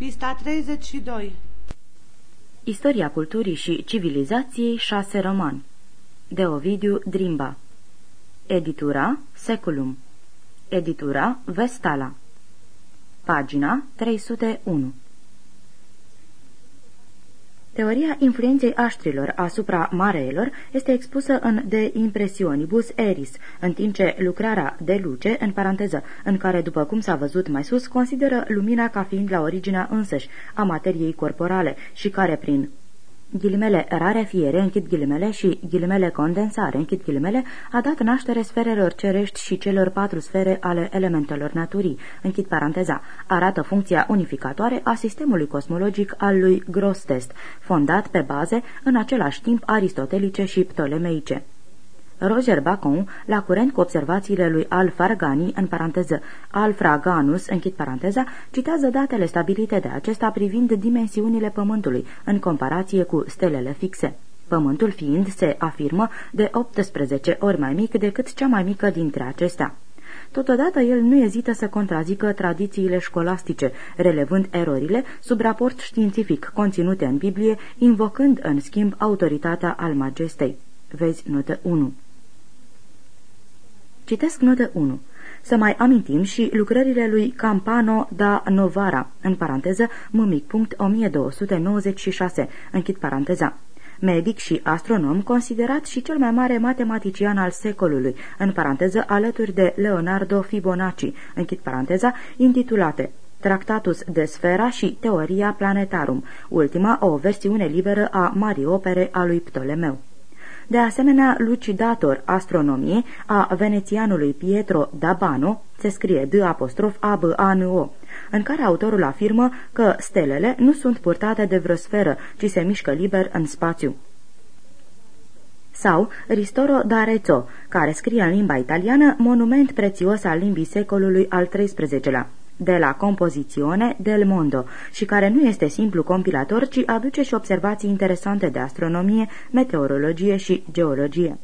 Pista 32 Istoria culturii și civilizației 6 roman. De Ovidiu Drimba. Editura Seculum. Editura Vestala. Pagina 301 Teoria influenței aștrilor asupra mareelor este expusă în De Impressionibus Eris, în timp ce lucrarea de Luce, în paranteză, în care, după cum s-a văzut mai sus, consideră lumina ca fiind la originea însăși a materiei corporale și care, prin ghilimele rarefiere, închid ghilimele, și ghilimele condensare, închid ghilimele, a dat naștere sferelor cerești și celor patru sfere ale elementelor naturii, închid paranteza, arată funcția unificatoare a sistemului cosmologic al lui Grostest, fondat pe baze, în același timp, aristotelice și ptolemeice. Roger Bacon, la curent cu observațiile lui Alfargani, în paranteză Alfraganus, închid paranteza, citează datele stabilite de acesta privind dimensiunile Pământului, în comparație cu stelele fixe. Pământul fiind, se afirmă, de 18 ori mai mic decât cea mai mică dintre acestea. Totodată el nu ezită să contrazică tradițiile școlastice, relevând erorile sub raport științific conținute în Biblie, invocând în schimb autoritatea al majestei. Vezi notă 1. Citesc notă 1. Să mai amintim și lucrările lui Campano da Novara, în paranteză, mâmic punct 1296, închid paranteza. Medic și astronom, considerat și cel mai mare matematician al secolului, în paranteză alături de Leonardo Fibonacci, închid paranteza, intitulate Tractatus de Sfera și Teoria Planetarum, ultima o versiune liberă a marii opere a lui Ptolemeu de asemenea lucidator astronomie a venețianului Pietro Dabano, se scrie D apostrof A B A N O, în care autorul afirmă că stelele nu sunt purtate de vreo sferă, ci se mișcă liber în spațiu. Sau Ristoro d'Arezzo, care scrie în limba italiană monument prețios al limbii secolului al XIII-lea de la Compozizione del Mondo și care nu este simplu compilator, ci aduce și observații interesante de astronomie, meteorologie și geologie.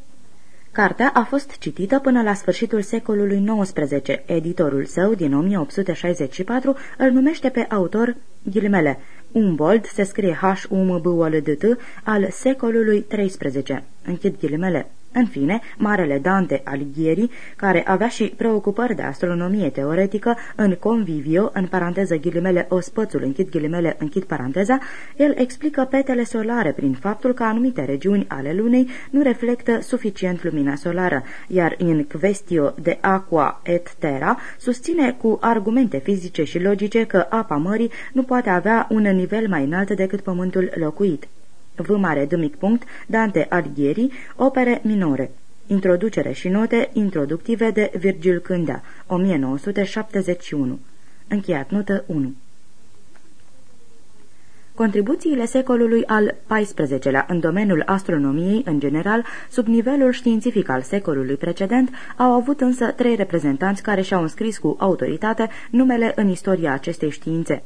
Cartea a fost citită până la sfârșitul secolului XIX. Editorul său, din 1864, îl numește pe autor, ghilimele, Umbold se scrie h u m b o l d t al secolului XIII. Închid ghilimele. În fine, Marele Dante Alighieri, care avea și preocupări de astronomie teoretică în convivio, în paranteză ghilimele ospățul, închid ghilimele, închid paranteza, el explică petele solare prin faptul că anumite regiuni ale lunei nu reflectă suficient lumina solară, iar în Questio de Aqua et Terra susține cu argumente fizice și logice că apa mării nu poate avea un nivel mai înalt decât pământul locuit. V mare D mic punct, Dante Alighieri, opere minore. Introducere și note introductive de Virgil Cândea, 1971. Încheiat notă 1. Contribuțiile secolului al XIV-lea în domeniul astronomiei în general, sub nivelul științific al secolului precedent, au avut însă trei reprezentanți care și-au înscris cu autoritate numele în istoria acestei științe.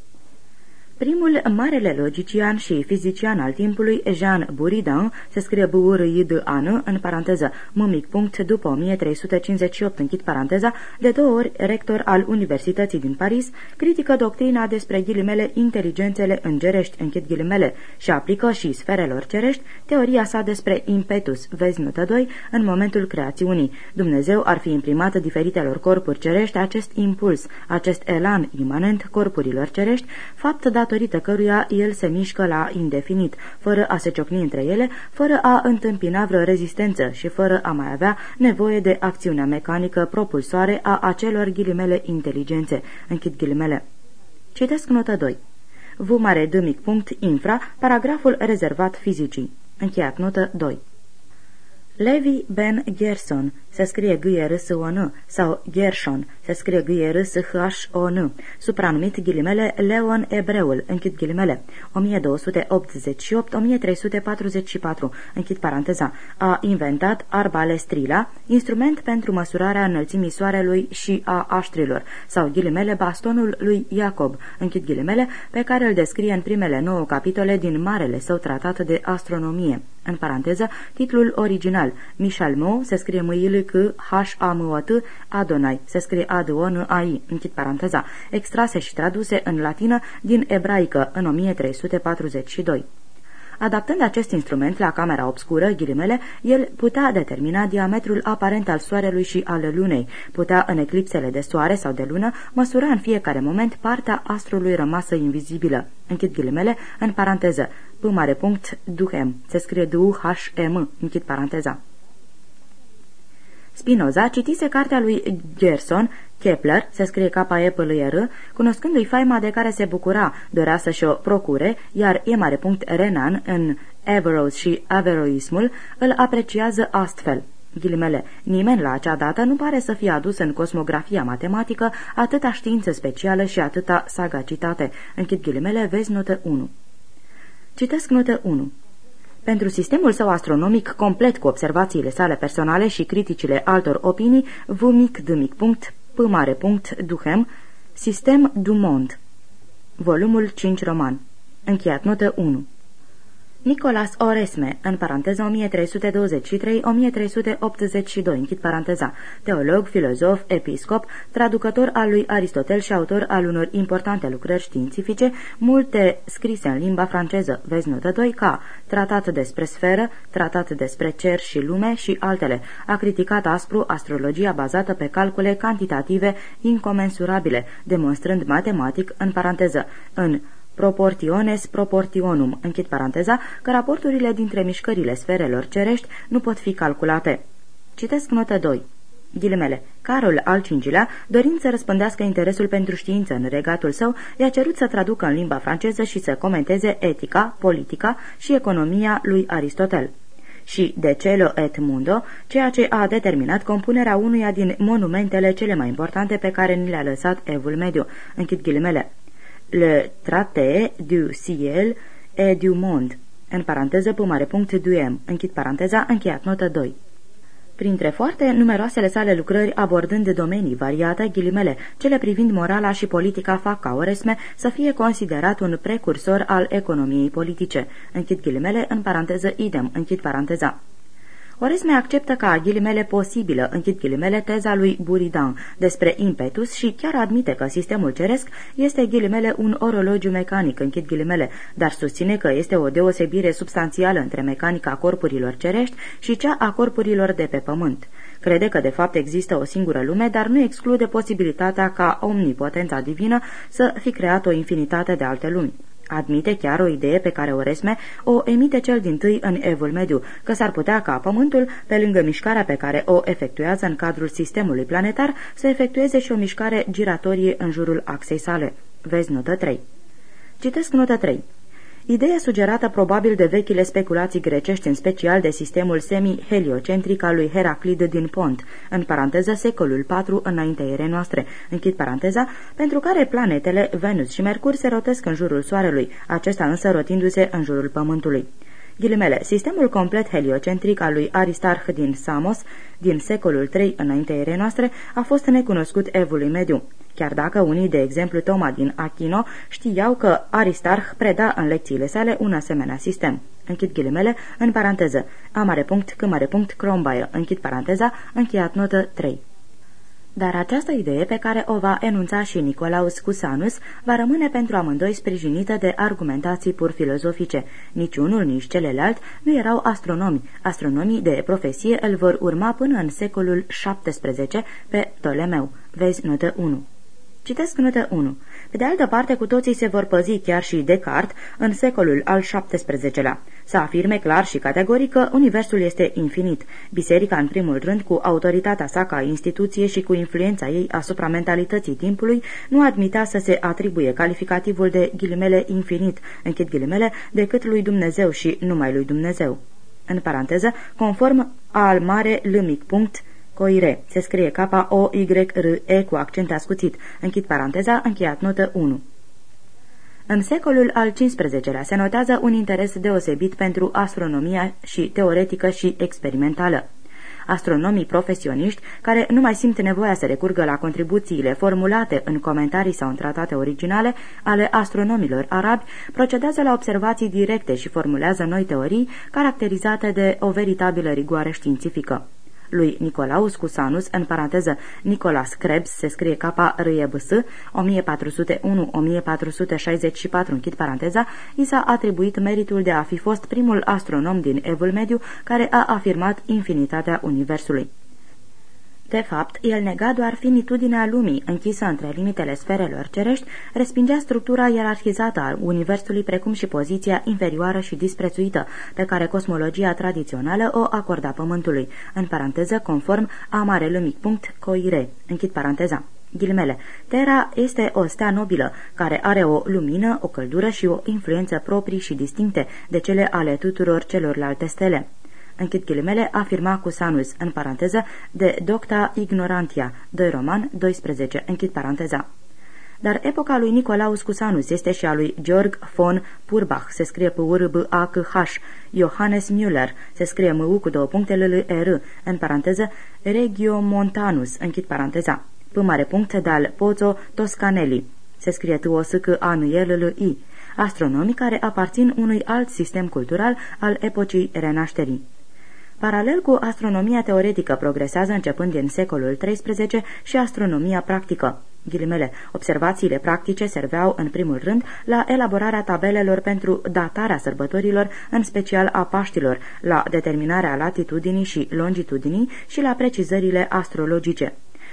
Primul marele logician și fizician al timpului, Jean Buridan, se scrie b u r i d a n în paranteză, mâmic punct, după 1358, închid paranteza, de două ori rector al Universității din Paris, critică doctrina despre ghilimele inteligențele îngerești, închid ghilimele, și aplică și sferelor cerești teoria sa despre impetus, vezi notă 2, în momentul creațiunii. Dumnezeu ar fi imprimat diferitelor corpuri cerești acest impuls, acest elan imanent corpurilor cerești, fapt dat datorită căruia el se mișcă la indefinit, fără a se ciocni între ele, fără a întâmpina vreo rezistență și fără a mai avea nevoie de acțiunea mecanică propulsoare a acelor ghilimele inteligențe. Închid ghilimele. Citesc notă 2. V mare d mic punct infra, paragraful rezervat fizicii. Încheiat notă 2. Levi Ben Gerson, se scrie g r s o n sau Gershon, se scrie g r s h o n supranumit ghilimele Leon Ebreul, închid ghilimele, 1288-1344, închid paranteza, a inventat arbalestrila, instrument pentru măsurarea înălțimii soarelui și a aștrilor, sau ghilimele bastonul lui Iacob, închid ghilimele, pe care îl descrie în primele nouă capitole din marele său tratat de astronomie. În paranteză, titlul original, Michel Mo, se scrie m i c h a m o t Adonai, se scrie a d o n a i închid paranteza, extrase și traduse în latină din ebraică în 1342. Adaptând acest instrument la camera obscură, ghilimele, el putea determina diametrul aparent al soarelui și al lunei, putea în eclipsele de soare sau de lună măsura în fiecare moment partea astrului rămasă invizibilă. Închid ghilimele, în paranteză, p mare punct, duhem, se scrie d-u-h-e-m, închid paranteza. Spinoza citise cartea lui Gerson, Kepler, se scrie k e p l r cunoscându-i faima de care se bucura, dorea să-și o procure, iar e mare punct Renan, în Averroes și Averroismul, îl apreciază astfel. Ghilimele, nimeni la acea dată nu pare să fie adus în cosmografia matematică atâta știință specială și atâta sagacitate. Închid ghilimele, vezi notă 1. Citesc notă 1. Pentru sistemul său astronomic complet cu observațiile sale personale și criticile altor opinii, v mic d mic punct, p mare punct, duhem, Sistem du Monde. Volumul 5 roman. Încheiat notă 1. Nicolas Oresme, în paranteză 1323-1382, închid paranteza, teolog, filozof, episcop, traducător al lui Aristotel și autor al unor importante lucrări științifice, multe scrise în limba franceză, vezi notă 2, ca Tratat despre sferă, Tratat despre cer și lume și altele. A criticat aspru astrologia bazată pe calcule cantitative incomensurabile, demonstrând matematic, în paranteză, în proportiones proportionum, închid paranteza, că raporturile dintre mișcările sferelor cerești nu pot fi calculate. Citesc notă 2. Ghilimele. Carol al V-lea, dorind să răspândească interesul pentru știință în regatul său, i-a cerut să traducă în limba franceză și să comenteze etica, politica și economia lui Aristotel și De Celo et Mundo, ceea ce a determinat compunerea unuia din monumentele cele mai importante pe care ni le-a lăsat Evul Mediu. Închid ghilimele le traité du ciel et du monde, în paranteză pe mare punct duem, închid paranteza, încheiat notă 2. Printre foarte numeroasele sale lucrări abordând de domenii variate, ghilimele, cele privind morala și politica fac ca Oresme să fie considerat un precursor al economiei politice. Închid ghilimele, în paranteză idem, închid paranteza. Oresme acceptă ca ghilimele posibilă, închid ghilimele, teza lui Buridan despre impetus și chiar admite că sistemul ceresc este ghilimele un orologiu mecanic, închid ghilimele, dar susține că este o deosebire substanțială între mecanica corpurilor cerești și cea a corpurilor de pe pământ. Crede că de fapt există o singură lume, dar nu exclude posibilitatea ca omnipotența divină să fi creat o infinitate de alte lumi. Admite chiar o idee pe care Oresme o emite cel din tâi în evul mediu, că s-ar putea ca Pământul, pe lângă mișcarea pe care o efectuează în cadrul sistemului planetar, să efectueze și o mișcare giratorie în jurul axei sale. Vezi notă 3. Citesc notă 3. Ideea sugerată probabil de vechile speculații grecești, în special de sistemul semi-heliocentric al lui Heraclid din Pont, în paranteză secolul IV înaintea erei noastre, închid paranteza, pentru care planetele Venus și Mercur se rotesc în jurul Soarelui, acesta însă rotindu-se în jurul Pământului. Ghilimele, sistemul complet heliocentric al lui Aristarh din Samos, din secolul III înaintea erei noastre, a fost necunoscut evului mediu chiar dacă unii, de exemplu Toma din Achino, știau că Aristarh preda în lecțiile sale un asemenea sistem. Închid ghilimele, în paranteză, a mare punct, c mare punct, crombaie, închid paranteza, încheiat notă 3. Dar această idee pe care o va enunța și Nicolaus Cusanus va rămâne pentru amândoi sprijinită de argumentații pur filozofice. Nici unul, nici celălalt nu erau astronomi. Astronomii de profesie îl vor urma până în secolul XVII pe Ptolemeu. Vezi notă 1. Citesc notă 1. Pe de altă parte, cu toții se vor păzi chiar și Descartes în secolul al XVII-lea. Să afirme clar și categoric că universul este infinit. Biserica, în primul rând, cu autoritatea sa ca instituție și cu influența ei asupra mentalității timpului, nu admitea să se atribuie calificativul de ghilimele infinit, închid ghilimele, decât lui Dumnezeu și numai lui Dumnezeu. În paranteză, conform al mare lâmic punct Coire. Se scrie K-O-Y-R-E cu accent ascuțit. Închid paranteza, încheiat notă 1. În secolul al XV-lea se notează un interes deosebit pentru astronomia și teoretică și experimentală. astronomii profesioniști, care nu mai simt nevoia să recurgă la contribuțiile formulate în comentarii sau în tratate originale ale astronomilor arabi, procedează la observații directe și formulează noi teorii caracterizate de o veritabilă rigoare științifică lui Nicolaus Cusanus, în paranteză Nicolas Krebs, se scrie k r e b s 1401-1464, închid paranteza, i s-a atribuit meritul de a fi fost primul astronom din Evul Mediu care a afirmat infinitatea Universului. De fapt, el nega doar finitudinea lumii, închisă între limitele sferelor cerești, respingea structura ierarhizată a Universului precum și poziția inferioară și disprețuită, pe care cosmologia tradițională o acorda Pământului, în paranteză conform amarelâmic.coire, închid paranteza. Ghilimele. Terra este o stea nobilă, care are o lumină, o căldură și o influență proprii și distincte de cele ale tuturor celorlalte stele închid ghilimele, afirma Cusanus, în paranteză, de Docta Ignorantia, 2 roman, 12, închid paranteza. Dar epoca lui Nicolaus Cusanus este și a lui Georg von Purbach, se scrie pe u r b a c h Johannes Müller, se scrie m u cu două puncte l l e r în paranteză, Regiomontanus, închid paranteza. P mare punct dal Pozzo Toscanelli, se scrie t o s c a n e l l i astronomii care aparțin unui alt sistem cultural al epocii renașterii. Paralel cu astronomia teoretică progresează începând din secolul XIII și astronomia practică. Ghilimele, observațiile practice serveau în primul rând la elaborarea tabelelor pentru datarea sărbătorilor, în special a Paștilor, la determinarea latitudinii și longitudinii și la precizările astrologice.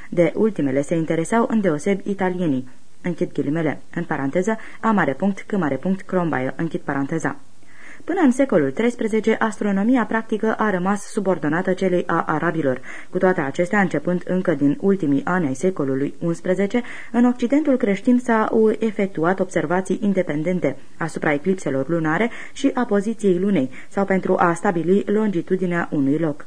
De ultimele se interesau îndeosebi italienii. Închid ghilimele, în paranteză, a mare punct, c mare punct, crombaie, închid paranteza. Până în secolul XIII, astronomia practică a rămas subordonată celei a arabilor. Cu toate acestea, începând încă din ultimii ani ai secolului XI, în Occidentul creștin s-au efectuat observații independente asupra eclipselor lunare și a poziției lunei, sau pentru a stabili longitudinea unui loc.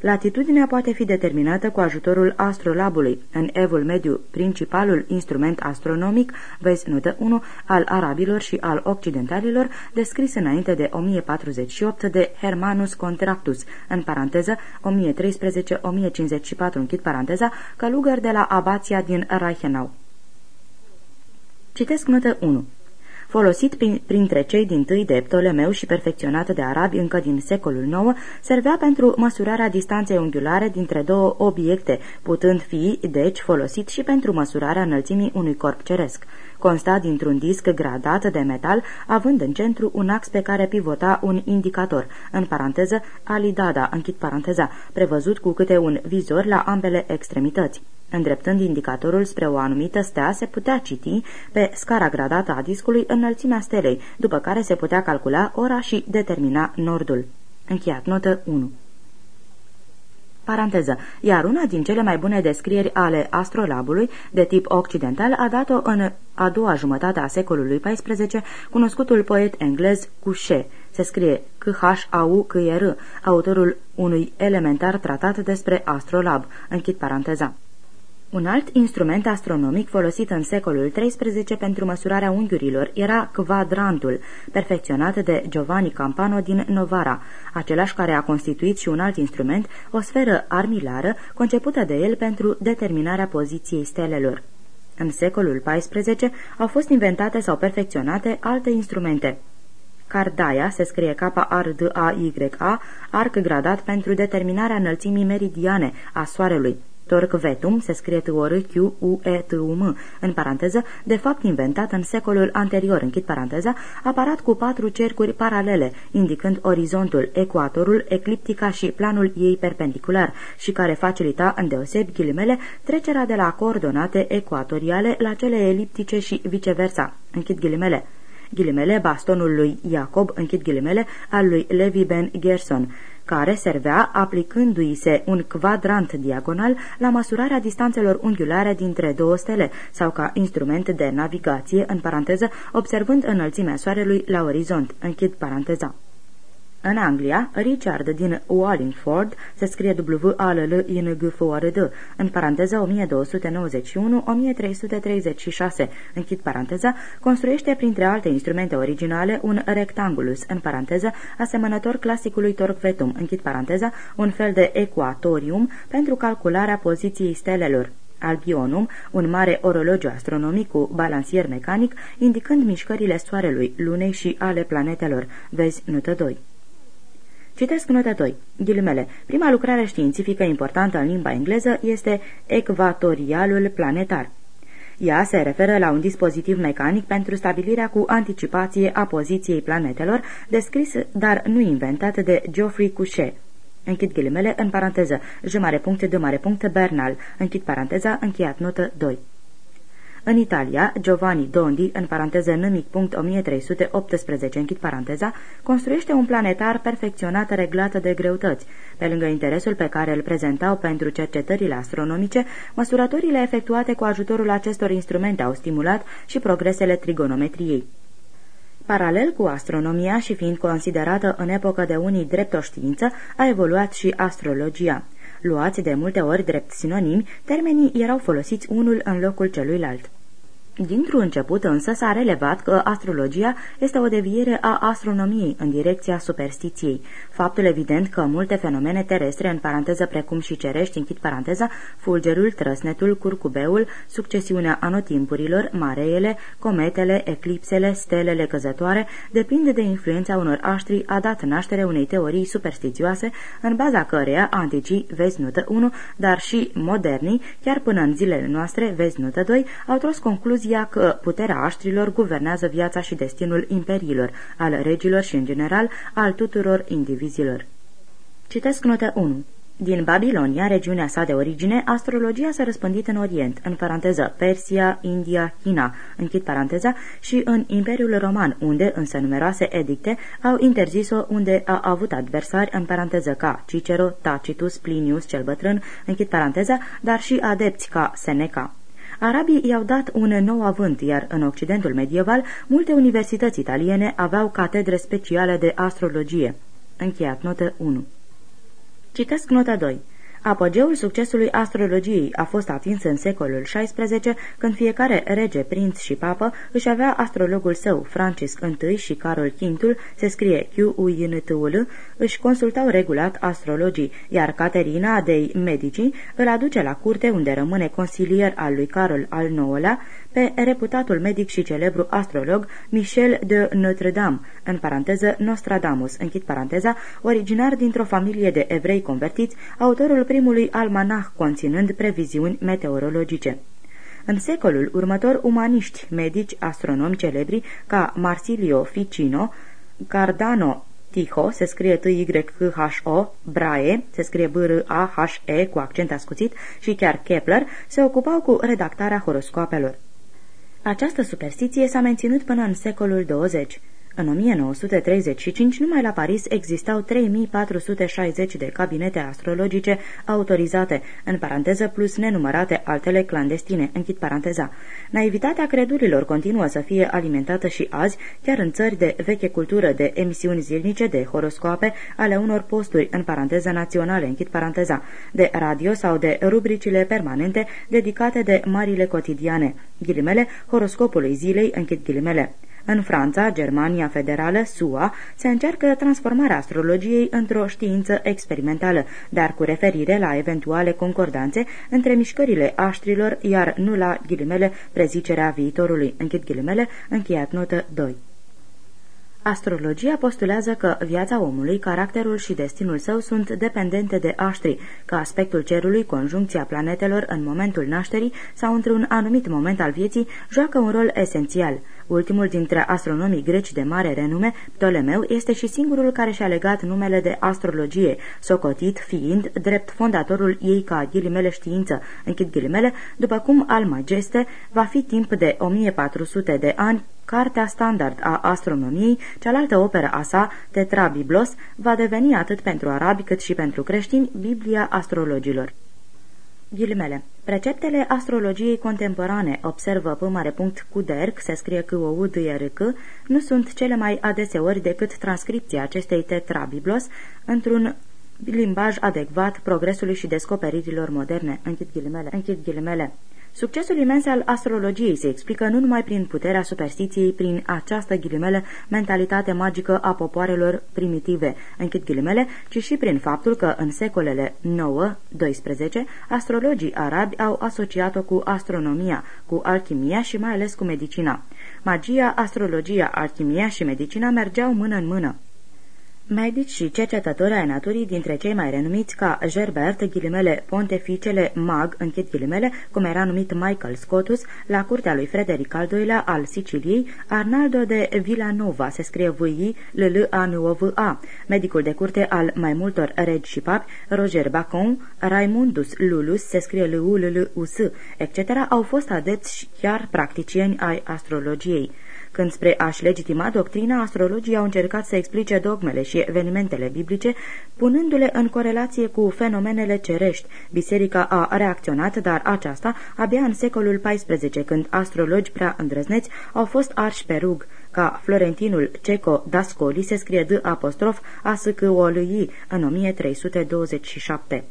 Latitudinea poate fi determinată cu ajutorul astrolabului. În evul mediu, principalul instrument astronomic, vezi notă 1, al arabilor și al occidentalilor, descris înainte de 1048 de Hermanus Contractus, în paranteză 1013-1054, închid paranteza, călugăr de la abația din Reichenau. Citesc notă 1 folosit prin, printre cei din tâi de Ptolemeu și perfecționat de arabi încă din secolul IX, servea pentru măsurarea distanței unghiulare dintre două obiecte, putând fi, deci, folosit și pentru măsurarea înălțimii unui corp ceresc. Consta dintr-un disc gradat de metal, având în centru un ax pe care pivota un indicator, în paranteză alidada, închid paranteza, prevăzut cu câte un vizor la ambele extremități. Îndreptând indicatorul spre o anumită stea, se putea citi pe scara gradată a discului înălțimea stelei, după care se putea calcula ora și determina nordul. Încheiat notă 1 Paranteză. Iar una din cele mai bune descrieri ale astrolabului, de tip occidental, a dat-o în a doua jumătate a secolului XIV cunoscutul poet englez Couchet, se scrie C-H-A-U-C-R, autorul unui elementar tratat despre astrolab, închid paranteza. Un alt instrument astronomic folosit în secolul XIII pentru măsurarea unghiurilor era quadrantul, perfecționat de Giovanni Campano din Novara, același care a constituit și un alt instrument, o sferă armilară, concepută de el pentru determinarea poziției stelelor. În secolul XIV au fost inventate sau perfecționate alte instrumente. Cardaia se scrie K-A-R-D-A-Y-A, arc gradat pentru determinarea înălțimii meridiane a Soarelui, Torquetum se scrie t o r q u e t u m. În paranteză, de fapt inventat în secolul anterior, închid paranteza, aparat cu patru cercuri paralele, indicând orizontul, ecuatorul, ecliptica și planul ei perpendicular și care facilita, îndeosebi ghilimele, trecerea de la coordonate ecuatoriale la cele eliptice și viceversa, închid ghilimele ghilimele, bastonul lui Iacob, închid ghilimele, al lui Levi Ben Gerson, care servea aplicându-i se un quadrant diagonal la măsurarea distanțelor unghiulare dintre două stele sau ca instrument de navigație, în paranteză, observând înălțimea soarelui la orizont, închid paranteza. În Anglia, Richard din Wallingford, se scrie w a l l i n g f o r d în paranteză 1291-1336, închid paranteza, construiește printre alte instrumente originale un rectangulus, în paranteză, asemănător clasicului torquetum, închid paranteza, un fel de equatorium pentru calcularea poziției stelelor. Albionum, un mare orologiu astronomic cu balansier mecanic, indicând mișcările soarelui, lunei și ale planetelor. Vezi notă 2. Citesc notă 2. Ghilimele. Prima lucrare științifică importantă în limba engleză este Equatorialul planetar. Ea se referă la un dispozitiv mecanic pentru stabilirea cu anticipație a poziției planetelor, descris, dar nu inventat de Geoffrey Couchet. Închid ghilimele în paranteză, j mare punct, d mare punct, Bernal. Închid paranteza, încheiat notă 2. În Italia, Giovanni Dondi, în paranteză nămic punct 1318, închid paranteza, construiește un planetar perfecționat reglat de greutăți. Pe lângă interesul pe care îl prezentau pentru cercetările astronomice, măsurătorile efectuate cu ajutorul acestor instrumente au stimulat și progresele trigonometriei. Paralel cu astronomia și fiind considerată în epocă de unii drept o știință, a evoluat și astrologia. Luați de multe ori drept sinonimi, termenii erau folosiți unul în locul celuilalt. Dintr-un început însă s-a relevat că astrologia este o deviere a astronomiei în direcția superstiției. Faptul evident că multe fenomene terestre, în paranteză precum și cerești, închid paranteza, fulgerul, trăsnetul, curcubeul, succesiunea anotimpurilor, mareele, cometele, eclipsele, stelele căzătoare, depinde de influența unor aștri, a dat naștere unei teorii superstițioase, în baza căreia anticii, vezi notă 1, dar și modernii, chiar până în zilele noastre, vezi notă 2, au tras concluzii concluzia că puterea aștrilor guvernează viața și destinul imperiilor, al regilor și, în general, al tuturor indivizilor. Citesc notă 1. Din Babilonia, regiunea sa de origine, astrologia s-a răspândit în Orient, în paranteză Persia, India, China, închid paranteza, și în Imperiul Roman, unde, însă numeroase edicte, au interzis-o unde a avut adversari, în paranteză ca Cicero, Tacitus, Plinius cel bătrân, închid paranteza, dar și adepți ca Seneca. Arabii i-au dat un nou avânt, iar în Occidentul medieval multe universități italiene aveau catedre speciale de astrologie. Încheiat notă 1. Citesc nota 2. Apogeul succesului astrologiei a fost atins în secolul XVI, când fiecare rege, prinț și papă își avea astrologul său, Francisc I și Carol V, se scrie q u n t u l își consultau regulat astrologii, iar Caterina de Medici îl aduce la curte unde rămâne consilier al lui Carol al IX-lea, pe reputatul medic și celebru astrolog Michel de Notre-Dame, în paranteză Nostradamus, închid paranteza, originar dintr-o familie de evrei convertiți, autorul primului almanah conținând previziuni meteorologice. În secolul următor, umaniști, medici, astronomi celebri ca Marsilio Ficino, Cardano Tycho, se scrie t y h o Brahe, se scrie B-R-A-H-E cu accent ascuțit, și chiar Kepler, se ocupau cu redactarea horoscopelor. Această superstiție s-a menținut până în secolul 20. În 1935, numai la Paris existau 3460 de cabinete astrologice autorizate, în paranteză plus nenumărate altele clandestine, închid paranteza. Naivitatea credurilor continuă să fie alimentată și azi, chiar în țări de veche cultură de emisiuni zilnice, de horoscoape, ale unor posturi, în paranteză naționale, închid paranteza, de radio sau de rubricile permanente dedicate de marile cotidiane, ghilimele, horoscopului zilei, închid ghilimele. În Franța, Germania Federală, SUA, se încearcă transformarea astrologiei într-o știință experimentală, dar cu referire la eventuale concordanțe între mișcările aștrilor, iar nu la ghilimele prezicerea viitorului. Închid ghilimele, încheiat notă 2. Astrologia postulează că viața omului, caracterul și destinul său sunt dependente de aștri, că aspectul cerului, conjuncția planetelor în momentul nașterii sau într-un anumit moment al vieții joacă un rol esențial – Ultimul dintre astronomii greci de mare renume, Ptolemeu, este și singurul care și-a legat numele de astrologie, socotit fiind drept fondatorul ei ca ghilimele știință, închid ghilimele, după cum al Mageste va fi timp de 1400 de ani Cartea standard a astronomiei, cealaltă operă a sa, Tetrabiblos, va deveni atât pentru arabi cât și pentru creștini Biblia astrologilor. Ghilimele Preceptele astrologiei contemporane, observă pe mare punct Cuderc, se scrie că o u c nu sunt cele mai adeseori decât transcripția acestei tetrabiblos într-un limbaj adecvat progresului și descoperirilor moderne. Închid ghilimele. Închid ghilimele. Succesul imens al astrologiei se explică nu numai prin puterea superstiției, prin această ghilimele mentalitate magică a popoarelor primitive, închid ghilimele, ci și prin faptul că în secolele 9-12 astrologii arabi au asociat-o cu astronomia, cu alchimia și mai ales cu medicina. Magia, astrologia, alchimia și medicina mergeau mână în mână. Medici și cercetători ai naturii dintre cei mai renumiți ca Gerbert, ghilimele Ponteficele Mag, închid ghilimele, cum era numit Michael Scotus, la curtea lui Frederic al II-lea al Siciliei, Arnaldo de Villanova, se scrie v i l l a n o v a medicul de curte al mai multor regi și papi, Roger Bacon, Raimundus Lulus, se scrie l u l l u s etc., au fost adepți și chiar practicieni ai astrologiei. Când spre a-și legitima doctrina, astrologii au încercat să explice dogmele și evenimentele biblice, punându-le în corelație cu fenomenele cerești. Biserica a reacționat, dar aceasta abia în secolul XIV, când astrologi prea îndrăzneți au fost arși pe rug ca Florentinul Ceco Dascoli se scrie d apostrof a s o l în 1327.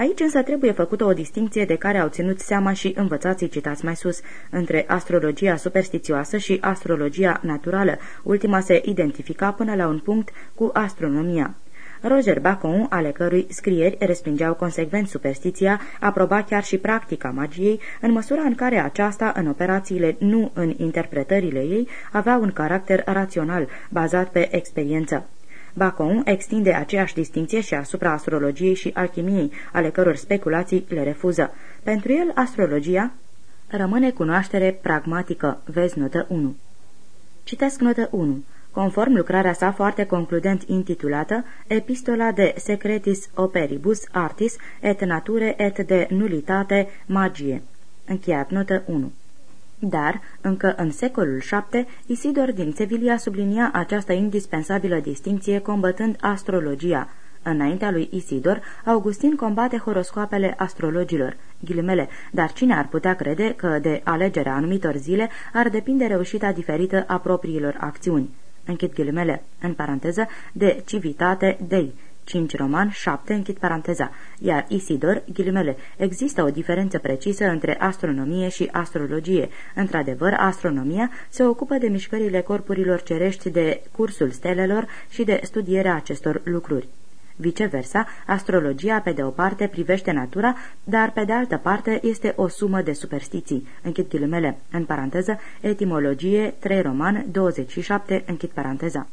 Aici însă trebuie făcută o distinție de care au ținut seama și învățații citați mai sus, între astrologia superstițioasă și astrologia naturală. Ultima se identifica până la un punct cu astronomia. Roger Bacon, ale cărui scrieri respingeau consecvent superstiția, aproba chiar și practica magiei, în măsura în care aceasta, în operațiile, nu în interpretările ei, avea un caracter rațional, bazat pe experiență. Bacon extinde aceeași distinție și asupra astrologiei și alchimiei, ale căror speculații le refuză. Pentru el, astrologia rămâne cunoaștere pragmatică. Vezi notă 1. Citesc notă 1. Conform lucrarea sa foarte concludent intitulată Epistola de Secretis Operibus Artis et Nature et de Nulitate Magie. Încheiat notă 1. Dar, încă în secolul VII, Isidor din Sevilla sublinia această indispensabilă distinție combătând astrologia. Înaintea lui Isidor, Augustin combate horoscoapele astrologilor, ghilimele, dar cine ar putea crede că de alegerea anumitor zile ar depinde reușita diferită a propriilor acțiuni? Închid ghilimele, în paranteză, de civitate dei 5 roman, 7, închid paranteza, iar Isidor, ghilimele, există o diferență precisă între astronomie și astrologie. Într-adevăr, astronomia se ocupă de mișcările corpurilor cerești, de cursul stelelor și de studierea acestor lucruri. Viceversa, astrologia pe de o parte privește natura, dar pe de altă parte este o sumă de superstiții. Închid ghilimele, în paranteză, etimologie 3 roman 27, închid paranteza.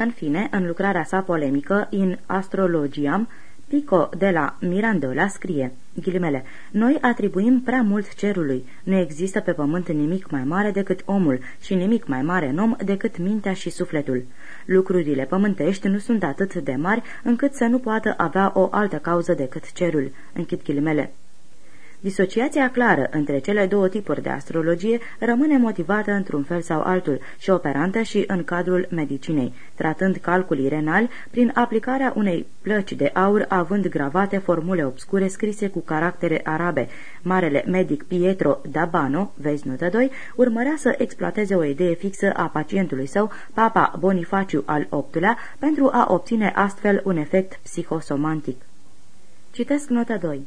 În fine, în lucrarea sa polemică In Astrologiam, Pico de la Mirandola scrie, ghilimele, Noi atribuim prea mult cerului. Nu există pe pământ nimic mai mare decât omul și nimic mai mare în om decât mintea și sufletul. Lucrurile pământești nu sunt atât de mari încât să nu poată avea o altă cauză decât cerul. Închid ghilimele. Disociația clară între cele două tipuri de astrologie rămâne motivată într-un fel sau altul și operantă și în cadrul medicinei, tratând calculii renali prin aplicarea unei plăci de aur având gravate formule obscure scrise cu caractere arabe. Marele medic Pietro Dabano, vezi notă 2, urmărea să exploateze o idee fixă a pacientului său, Papa Bonifaciu al VIII-lea, pentru a obține astfel un efect psihosomantic. Citesc nota 2.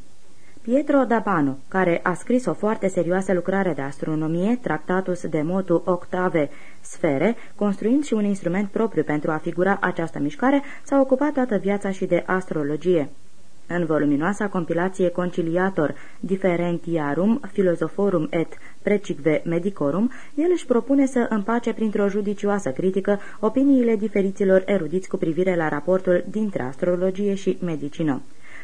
Pietro Dabano, care a scris o foarte serioasă lucrare de astronomie, Tractatus de Motu Octave Sfere, construind și un instrument propriu pentru a figura această mișcare, s-a ocupat toată viața și de astrologie. În voluminoasa compilație Conciliator Differentiarum Philosophorum et Precicve Medicorum, el își propune să împace printr-o judicioasă critică opiniile diferiților erudiți cu privire la raportul dintre astrologie și medicină.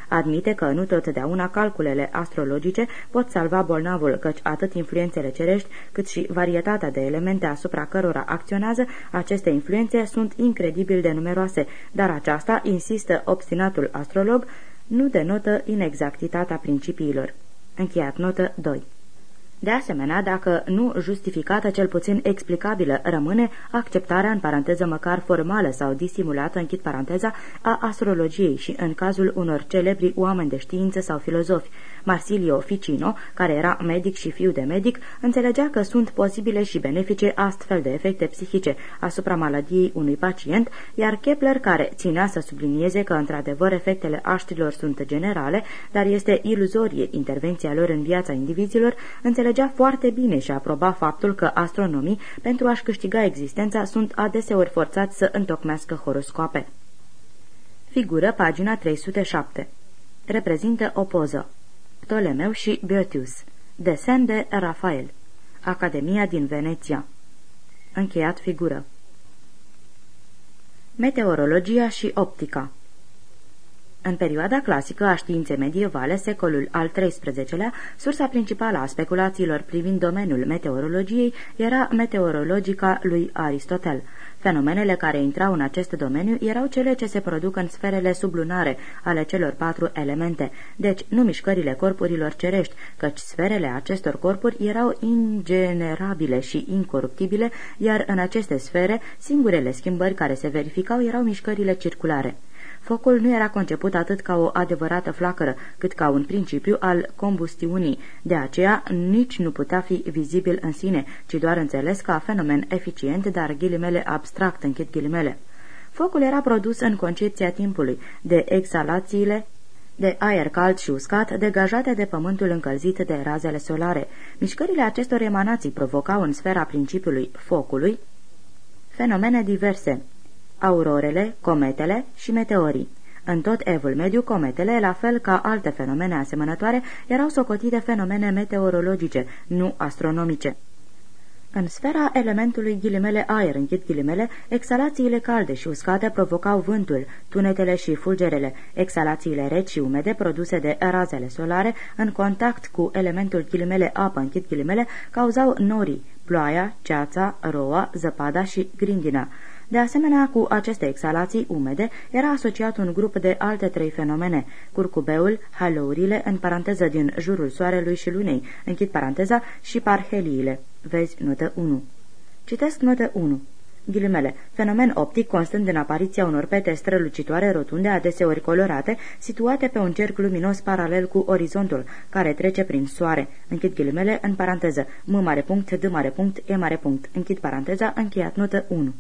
Admite că nu totdeauna calculele astrologice pot salva bolnavul, căci atât influențele cerești, cât și varietatea de elemente asupra cărora acționează, aceste influențe sunt incredibil de numeroase, dar aceasta, insistă obstinatul astrolog, nu denotă inexactitatea principiilor. Încheiat notă 2 De asemenea, dacă nu justificată, cel puțin explicabilă, rămâne acceptarea în paranteză măcar formală sau disimulată, închid paranteza, a astrologiei și în cazul unor celebri oameni de știință sau filozofi. Marsilio Ficino, care era medic și fiu de medic, înțelegea că sunt posibile și benefice astfel de efecte psihice asupra maladiei unui pacient, iar Kepler, care ținea să sublinieze că într-adevăr efectele aștrilor sunt generale, dar este iluzorie intervenția lor în viața indivizilor, înțelegea foarte bine și aproba faptul că astronomii, pentru a-și câștiga existența, sunt adeseori forțați să întocmească horoscoape. Figură pagina 307. Reprezintă o poză. Ptolemeu și Boetius. Desen de Rafael. Academia din Veneția. Încheiat figură. Meteorologia și optica în perioada clasică a științei medievale, secolul al XIII-lea, sursa principală a speculațiilor privind domeniul meteorologiei era meteorologica lui Aristotel. Fenomenele care intrau în acest domeniu erau cele ce se produc în sferele sublunare ale celor patru elemente, deci nu mișcările corpurilor cerești, căci sferele acestor corpuri erau ingenerabile și incoruptibile, iar în aceste sfere, singurele schimbări care se verificau erau mișcările circulare. Focul nu era conceput atât ca o adevărată flacără, cât ca un principiu al combustiunii. De aceea, nici nu putea fi vizibil în sine, ci doar înțeles ca fenomen eficient, dar ghilimele abstract, închid ghilimele. Focul era produs în concepția timpului, de exhalațiile de aer cald și uscat degajate de pământul încălzit de razele solare. Mișcările acestor emanații provocau în sfera principiului focului fenomene diverse, aurorele, cometele și meteorii. În tot evul mediu, cometele, la fel ca alte fenomene asemănătoare, erau socotite fenomene meteorologice, nu astronomice. În sfera elementului ghilimele aer, închid ghilimele, exhalațiile calde și uscate provocau vântul, tunetele și fulgerele, exhalațiile reci și umede produse de razele solare, în contact cu elementul ghilimele apă, închid ghilimele, cauzau norii, ploaia, ceața, roa, zăpada și grindina. De asemenea, cu aceste exhalații umede era asociat un grup de alte trei fenomene, curcubeul, halourile, în paranteză din jurul soarelui și lunei, închid paranteza, și parheliile. Vezi notă 1. Citesc notă 1. Ghilimele, fenomen optic constând în apariția unor pete strălucitoare rotunde, adeseori colorate, situate pe un cerc luminos paralel cu orizontul, care trece prin soare. Închid ghilimele în paranteză. M mare punct, D mare punct, E mare punct. Închid paranteza, încheiat notă 1.